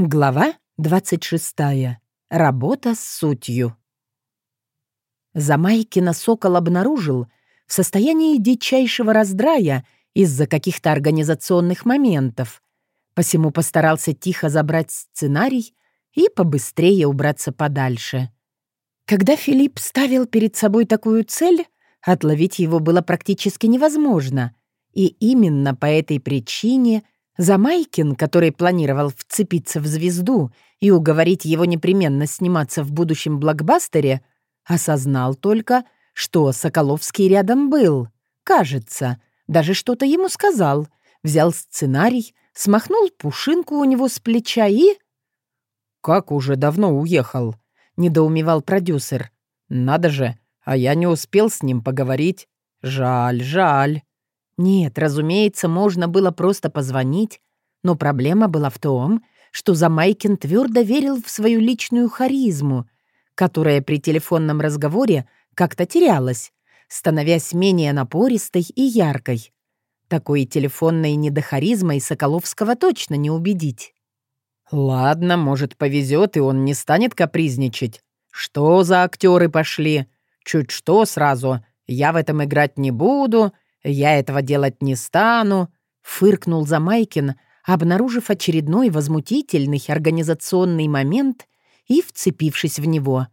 Глава 26. Работа с сутью. Замайкина Сокол обнаружил в состоянии дичайшего раздрая из-за каких-то организационных моментов, посему постарался тихо забрать сценарий и побыстрее убраться подальше. Когда Филипп ставил перед собой такую цель, отловить его было практически невозможно, и именно по этой причине — Замайкин, который планировал вцепиться в звезду и уговорить его непременно сниматься в будущем блокбастере, осознал только, что Соколовский рядом был. Кажется, даже что-то ему сказал. Взял сценарий, смахнул пушинку у него с плеча и... «Как уже давно уехал?» — недоумевал продюсер. «Надо же, а я не успел с ним поговорить. Жаль, жаль». Нет, разумеется, можно было просто позвонить, но проблема была в том, что Замайкин твердо верил в свою личную харизму, которая при телефонном разговоре как-то терялась, становясь менее напористой и яркой. Такой телефонной недохаризмой Соколовского точно не убедить. «Ладно, может, повезет, и он не станет капризничать. Что за актеры пошли? Чуть что сразу. Я в этом играть не буду, «Я этого делать не стану», — фыркнул Замайкин, обнаружив очередной возмутительный организационный момент и вцепившись в него.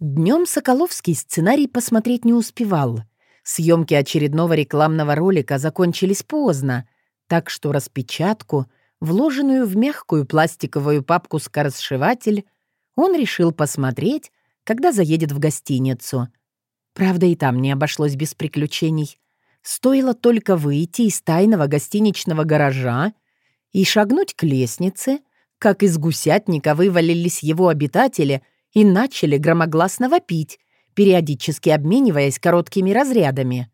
Днем Соколовский сценарий посмотреть не успевал. Съемки очередного рекламного ролика закончились поздно, так что распечатку, вложенную в мягкую пластиковую папку-скоросшиватель, он решил посмотреть, когда заедет в гостиницу. Правда, и там не обошлось без приключений. Стоило только выйти из тайного гостиничного гаража и шагнуть к лестнице, как из гусятника вывалились его обитатели и начали громогласно вопить, периодически обмениваясь короткими разрядами.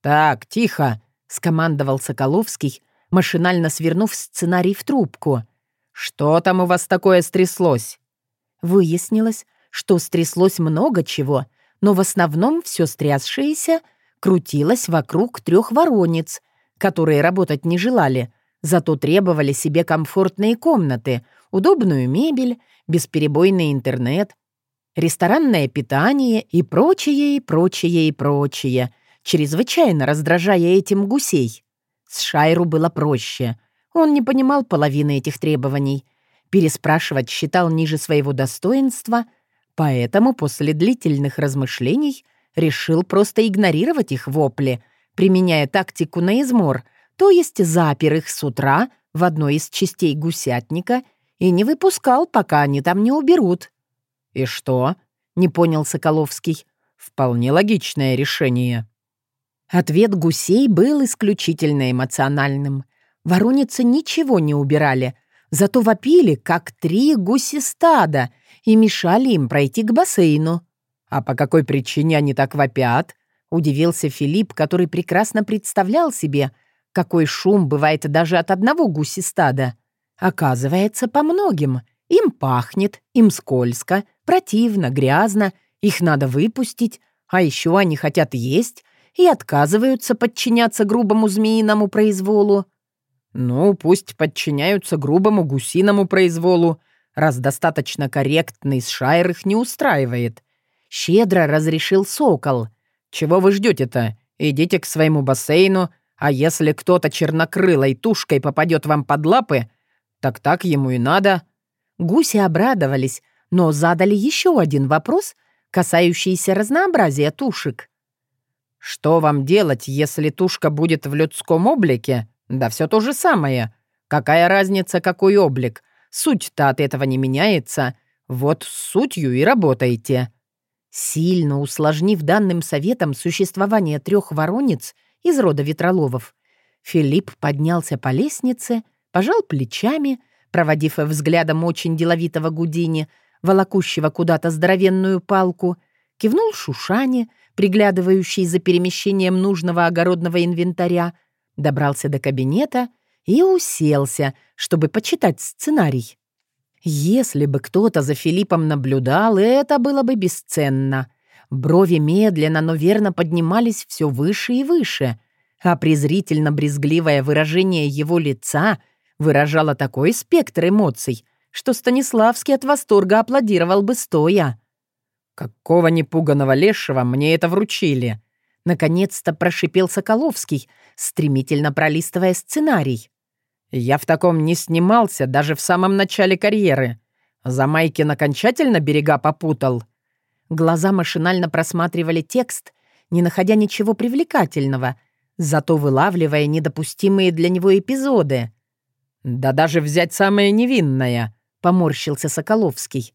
«Так, тихо!» — скомандовал Соколовский, машинально свернув сценарий в трубку. «Что там у вас такое стряслось?» Выяснилось, что стряслось много чего, но в основном все стрясшееся — крутилась вокруг трех воронец, которые работать не желали, зато требовали себе комфортные комнаты, удобную мебель, бесперебойный интернет, ресторанное питание и прочее, и прочее, и прочее, чрезвычайно раздражая этим гусей. С Шайру было проще. Он не понимал половины этих требований. Переспрашивать считал ниже своего достоинства, поэтому после длительных размышлений — решил просто игнорировать их вопли, применяя тактику на измор, то есть запер их с утра в одной из частей гусятника и не выпускал, пока они там не уберут. «И что?» — не понял Соколовский. «Вполне логичное решение». Ответ гусей был исключительно эмоциональным. Вороницы ничего не убирали, зато вопили, как три гуси стада, и мешали им пройти к бассейну. «А по какой причине они так вопят?» — удивился Филипп, который прекрасно представлял себе, какой шум бывает даже от одного гуси стада. Оказывается, по многим. Им пахнет, им скользко, противно, грязно, их надо выпустить, а еще они хотят есть и отказываются подчиняться грубому змеиному произволу. «Ну, пусть подчиняются грубому гусиному произволу, раз достаточно корректный Шайр их не устраивает», Щедро разрешил сокол. «Чего вы ждете-то? Идите к своему бассейну, а если кто-то чернокрылой тушкой попадет вам под лапы, так так ему и надо». Гуси обрадовались, но задали еще один вопрос, касающийся разнообразия тушек. «Что вам делать, если тушка будет в людском облике? Да все то же самое. Какая разница, какой облик? Суть-то от этого не меняется. Вот с сутью и работайте». Сильно усложнив данным советом существование трех воронец из рода ветроловов, Филипп поднялся по лестнице, пожал плечами, проводив взглядом очень деловитого Гудини, волокущего куда-то здоровенную палку, кивнул Шушане, приглядывающей за перемещением нужного огородного инвентаря, добрался до кабинета и уселся, чтобы почитать сценарий. Если бы кто-то за Филиппом наблюдал, это было бы бесценно. Брови медленно, но верно поднимались все выше и выше, а презрительно-брезгливое выражение его лица выражало такой спектр эмоций, что Станиславский от восторга аплодировал бы стоя. «Какого непуганного лешего мне это вручили?» Наконец-то прошипел Соколовский, стремительно пролистывая сценарий. «Я в таком не снимался даже в самом начале карьеры. За Майкин окончательно берега попутал». Глаза машинально просматривали текст, не находя ничего привлекательного, зато вылавливая недопустимые для него эпизоды. «Да даже взять самое невинное», — поморщился Соколовский.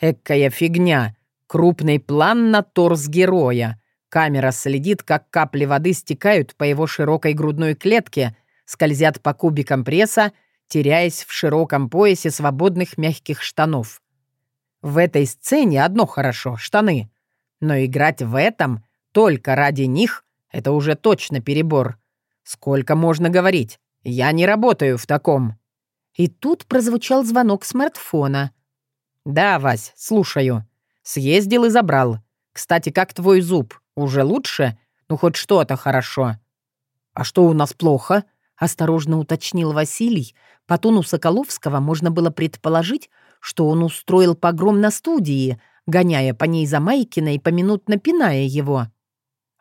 «Экая фигня. Крупный план на торс героя. Камера следит, как капли воды стекают по его широкой грудной клетке, скользят по кубикам пресса, теряясь в широком поясе свободных мягких штанов. В этой сцене одно хорошо — штаны. Но играть в этом только ради них — это уже точно перебор. Сколько можно говорить? Я не работаю в таком. И тут прозвучал звонок смартфона. «Да, Вась, слушаю. Съездил и забрал. Кстати, как твой зуб? Уже лучше? Ну, хоть что-то хорошо». «А что у нас плохо?» — осторожно уточнил Василий. По тону Соколовского можно было предположить, что он устроил погром на студии, гоняя по ней за Майкина и поминутно пиная его.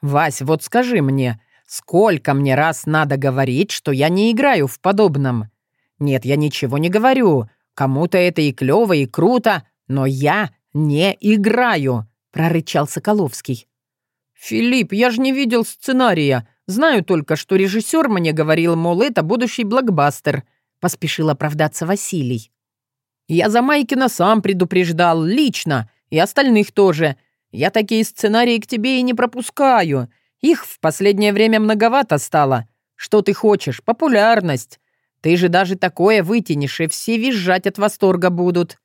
«Вась, вот скажи мне, сколько мне раз надо говорить, что я не играю в подобном? Нет, я ничего не говорю. Кому-то это и клёво, и круто, но я не играю», — прорычал Соколовский. «Филипп, я же не видел сценария. Знаю только, что режиссер мне говорил, мол, это будущий блокбастер», — поспешил оправдаться Василий. «Я за Майкина сам предупреждал, лично, и остальных тоже. Я такие сценарии к тебе и не пропускаю. Их в последнее время многовато стало. Что ты хочешь? Популярность. Ты же даже такое вытянешь, и все визжать от восторга будут.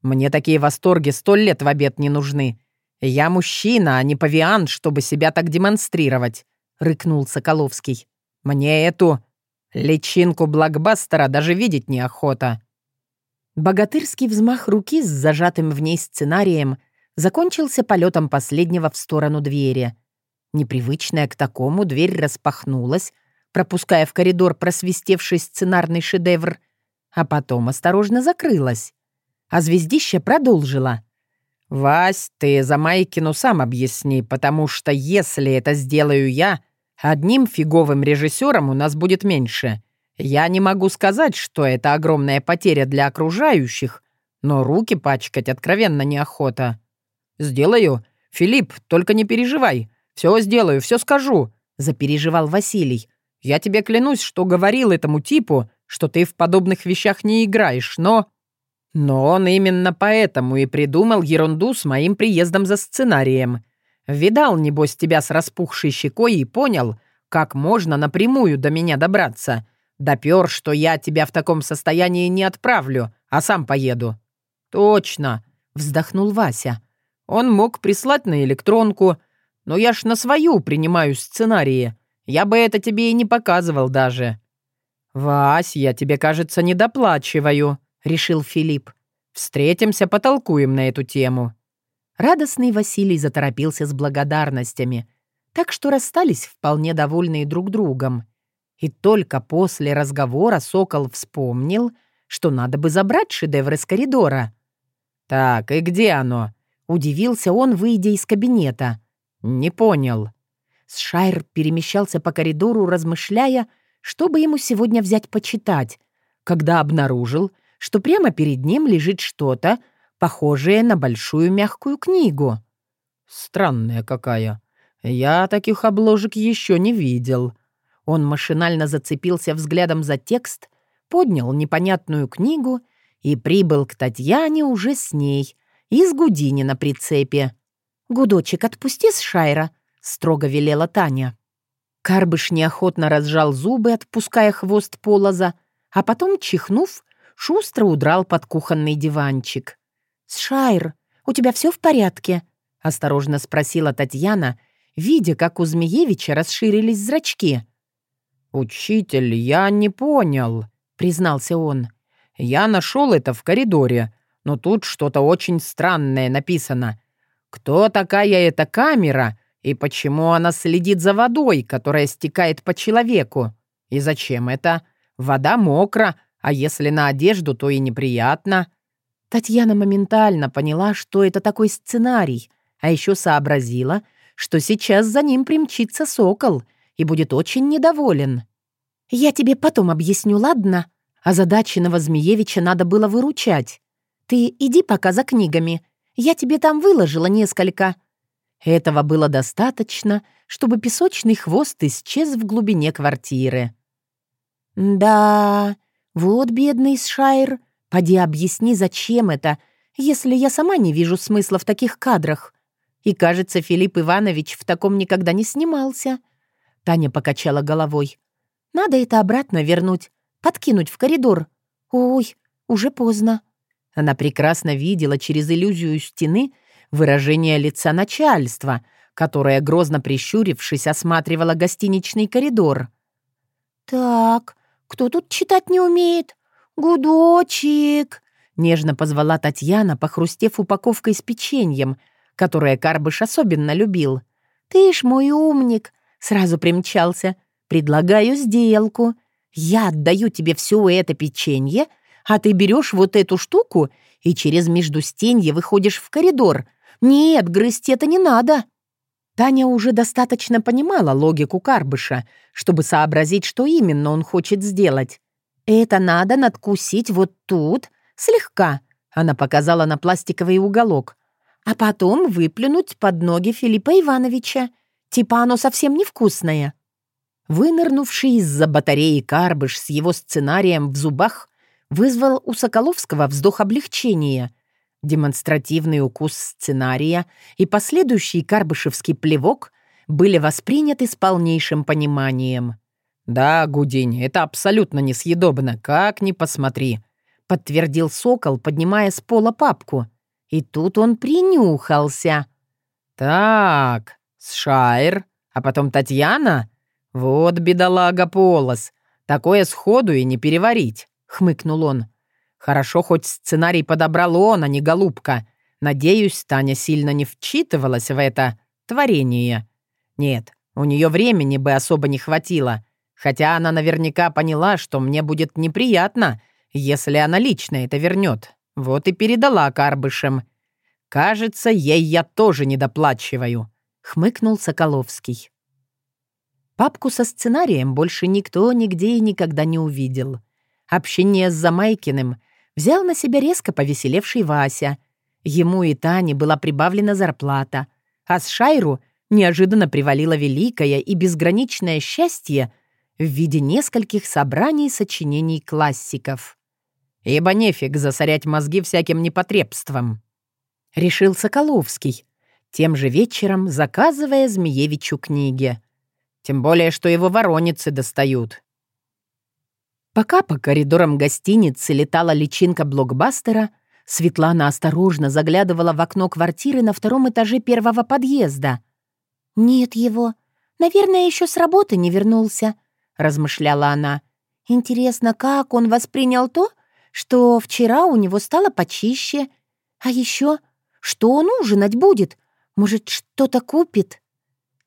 Мне такие восторги сто лет в обед не нужны. Я мужчина, а не павиан, чтобы себя так демонстрировать», — рыкнул Соколовский. «Мне эту личинку блокбастера даже видеть неохота». Богатырский взмах руки с зажатым в ней сценарием закончился полетом последнего в сторону двери. Непривычная к такому, дверь распахнулась, пропуская в коридор просвистевший сценарный шедевр, а потом осторожно закрылась. А звездище продолжила. «Вась, ты за Майкину сам объясни, потому что если это сделаю я, одним фиговым режиссером у нас будет меньше. Я не могу сказать, что это огромная потеря для окружающих, но руки пачкать откровенно неохота. Сделаю. Филипп, только не переживай. Все сделаю, все скажу», — запереживал Василий. Я тебе клянусь, что говорил этому типу, что ты в подобных вещах не играешь, но...» Но он именно поэтому и придумал ерунду с моим приездом за сценарием. Видал, небось, тебя с распухшей щекой и понял, как можно напрямую до меня добраться. Допер, что я тебя в таком состоянии не отправлю, а сам поеду. «Точно», — вздохнул Вася. «Он мог прислать на электронку, но я ж на свою принимаю сценарии. Я бы это тебе и не показывал даже». «Вась, я тебе, кажется, не доплачиваю», — решил Филипп. «Встретимся, потолкуем на эту тему». Радостный Василий заторопился с благодарностями, так что расстались вполне довольные друг другом. И только после разговора Сокол вспомнил, что надо бы забрать шедевр из коридора. «Так, и где оно?» — удивился он, выйдя из кабинета. «Не понял». Сшайр перемещался по коридору, размышляя, что бы ему сегодня взять почитать, когда обнаружил, что прямо перед ним лежит что-то, похожее на большую мягкую книгу. «Странная какая. Я таких обложек еще не видел». Он машинально зацепился взглядом за текст, поднял непонятную книгу и прибыл к Татьяне уже с ней, из Гудини на прицепе. «Гудочек, отпусти с Шайра», строго велела Таня. Карбыш неохотно разжал зубы, отпуская хвост полоза, а потом, чихнув, шустро удрал под кухонный диванчик. «Сшайр, у тебя все в порядке?» — осторожно спросила Татьяна, видя, как у Змеевича расширились зрачки. «Учитель, я не понял», — признался он. «Я нашел это в коридоре, но тут что-то очень странное написано. Кто такая эта камера, и почему она следит за водой, которая стекает по человеку? И зачем это? Вода мокра, а если на одежду, то и неприятно. Татьяна моментально поняла, что это такой сценарий, а еще сообразила, что сейчас за ним примчится сокол и будет очень недоволен. «Я тебе потом объясню, ладно?» Озадаченного Змеевича надо было выручать. «Ты иди пока за книгами. Я тебе там выложила несколько». Этого было достаточно, чтобы песочный хвост исчез в глубине квартиры. «Да, вот бедный Шайр. Поди объясни, зачем это, если я сама не вижу смысла в таких кадрах. И, кажется, Филипп Иванович в таком никогда не снимался». Таня покачала головой. «Надо это обратно вернуть, подкинуть в коридор. Ой, уже поздно». Она прекрасно видела через иллюзию стены выражение лица начальства, которое, грозно прищурившись, осматривало гостиничный коридор. «Так, кто тут читать не умеет? Гудочек!» Нежно позвала Татьяна, похрустев упаковкой с печеньем, которое Карбыш особенно любил. «Ты ж мой умник!» Сразу примчался. «Предлагаю сделку. Я отдаю тебе все это печенье, а ты берешь вот эту штуку и через междустенье выходишь в коридор. Нет, грызть это не надо». Таня уже достаточно понимала логику Карбыша, чтобы сообразить, что именно он хочет сделать. «Это надо надкусить вот тут, слегка», — она показала на пластиковый уголок, «а потом выплюнуть под ноги Филиппа Ивановича. Типа оно совсем невкусное». Вынырнувший из-за батареи Карбыш с его сценарием в зубах вызвал у Соколовского вздох облегчения. Демонстративный укус сценария и последующий карбышевский плевок были восприняты с полнейшим пониманием. «Да, Гудинь, это абсолютно несъедобно, как ни посмотри», — подтвердил Сокол, поднимая с пола папку. И тут он принюхался. «Так, Шайр, а потом Татьяна? Вот бедолага Полос. Такое сходу и не переварить», — хмыкнул он. Хорошо, хоть сценарий подобрал он, а не голубка. Надеюсь, Таня сильно не вчитывалась в это творение. Нет, у нее времени бы особо не хватило. Хотя она наверняка поняла, что мне будет неприятно, если она лично это вернет. Вот и передала Карбышем. «Кажется, ей я тоже недоплачиваю», — хмыкнул Соколовский. Папку со сценарием больше никто нигде и никогда не увидел. Общение с Замайкиным взял на себя резко повеселевший Вася. Ему и Тане была прибавлена зарплата, а с Шайру неожиданно привалило великое и безграничное счастье в виде нескольких собраний сочинений классиков. «Ибо нефиг засорять мозги всяким непотребством», — решил Соколовский, тем же вечером заказывая Змеевичу книги. Тем более, что его вороницы достают. Пока по коридорам гостиницы летала личинка блокбастера, Светлана осторожно заглядывала в окно квартиры на втором этаже первого подъезда. «Нет его. Наверное, еще с работы не вернулся», — размышляла она. «Интересно, как он воспринял то, что вчера у него стало почище? А еще, что он ужинать будет? Может, что-то купит?»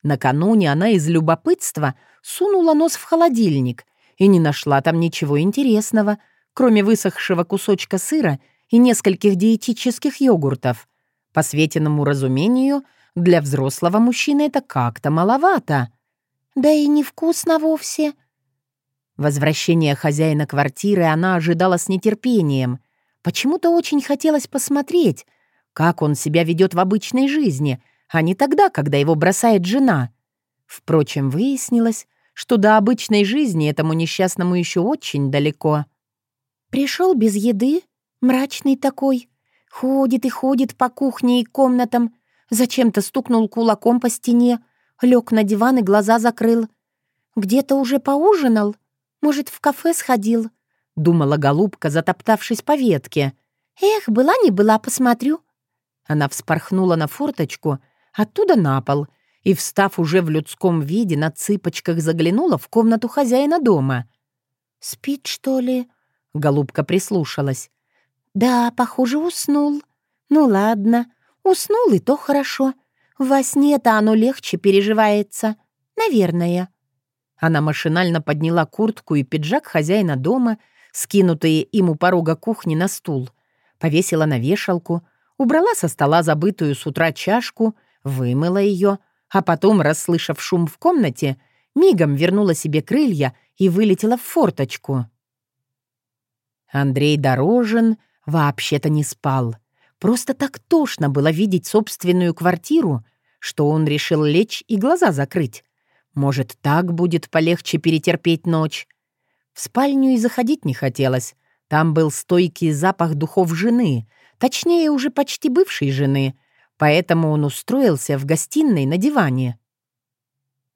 Накануне она из любопытства сунула нос в холодильник и не нашла там ничего интересного, кроме высохшего кусочка сыра и нескольких диетических йогуртов. По Светиному разумению, для взрослого мужчины это как-то маловато. Да и невкусно вовсе. Возвращение хозяина квартиры она ожидала с нетерпением. Почему-то очень хотелось посмотреть, как он себя ведет в обычной жизни, а не тогда, когда его бросает жена. Впрочем, выяснилось, что до обычной жизни этому несчастному еще очень далеко. Пришел без еды, мрачный такой, ходит и ходит по кухне и комнатам, зачем-то стукнул кулаком по стене, лег на диван и глаза закрыл. Где-то уже поужинал, может, в кафе сходил, думала голубка, затоптавшись по ветке. Эх, была не была, посмотрю. Она вспорхнула на форточку, оттуда на пол — и, встав уже в людском виде, на цыпочках заглянула в комнату хозяина дома. «Спит, что ли?» — голубка прислушалась. «Да, похоже, уснул. Ну ладно, уснул, и то хорошо. Во сне-то оно легче переживается. Наверное». Она машинально подняла куртку и пиджак хозяина дома, скинутые им у порога кухни на стул. повесила на вешалку, убрала со стола забытую с утра чашку, вымыла ее, а потом, расслышав шум в комнате, мигом вернула себе крылья и вылетела в форточку. Андрей Дорожин вообще-то не спал. Просто так тошно было видеть собственную квартиру, что он решил лечь и глаза закрыть. Может, так будет полегче перетерпеть ночь. В спальню и заходить не хотелось. Там был стойкий запах духов жены, точнее, уже почти бывшей жены, поэтому он устроился в гостиной на диване.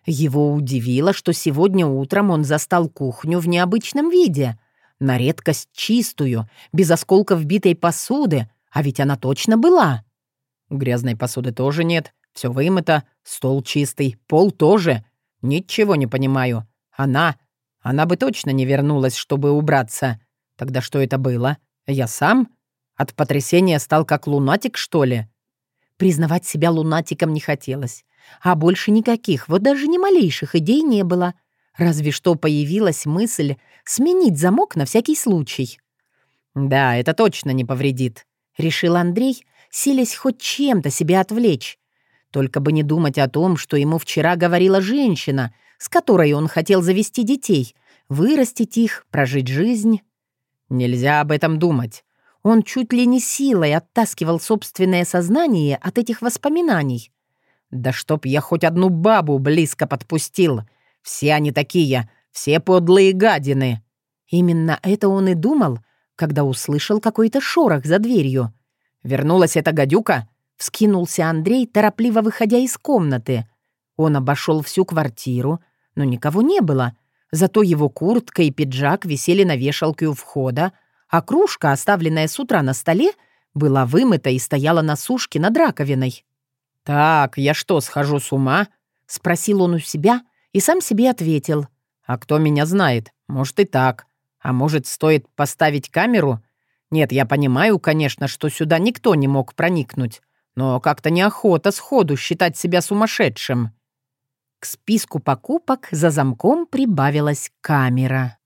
Его удивило, что сегодня утром он застал кухню в необычном виде, на редкость чистую, без осколков битой посуды, а ведь она точно была. Грязной посуды тоже нет, все вымыто, стол чистый, пол тоже. Ничего не понимаю. Она... Она бы точно не вернулась, чтобы убраться. Тогда что это было? Я сам? От потрясения стал как лунатик, что ли? Признавать себя лунатиком не хотелось. А больше никаких, вот даже ни малейших идей не было. Разве что появилась мысль сменить замок на всякий случай. «Да, это точно не повредит», — решил Андрей, силясь хоть чем-то себя отвлечь. Только бы не думать о том, что ему вчера говорила женщина, с которой он хотел завести детей, вырастить их, прожить жизнь. Нельзя об этом думать. Он чуть ли не силой оттаскивал собственное сознание от этих воспоминаний. Да чтоб я хоть одну бабу близко подпустил. Все они такие, все подлые гадины. Именно это он и думал, когда услышал какой-то шорох за дверью. Вернулась эта гадюка? Вскинулся Андрей, торопливо выходя из комнаты. Он обошел всю квартиру, но никого не было. Зато его куртка и пиджак висели на вешалке у входа, а кружка, оставленная с утра на столе, была вымыта и стояла на сушке над раковиной. «Так, я что, схожу с ума?» — спросил он у себя и сам себе ответил. «А кто меня знает? Может и так. А может, стоит поставить камеру? Нет, я понимаю, конечно, что сюда никто не мог проникнуть, но как-то неохота сходу считать себя сумасшедшим». К списку покупок за замком прибавилась камера.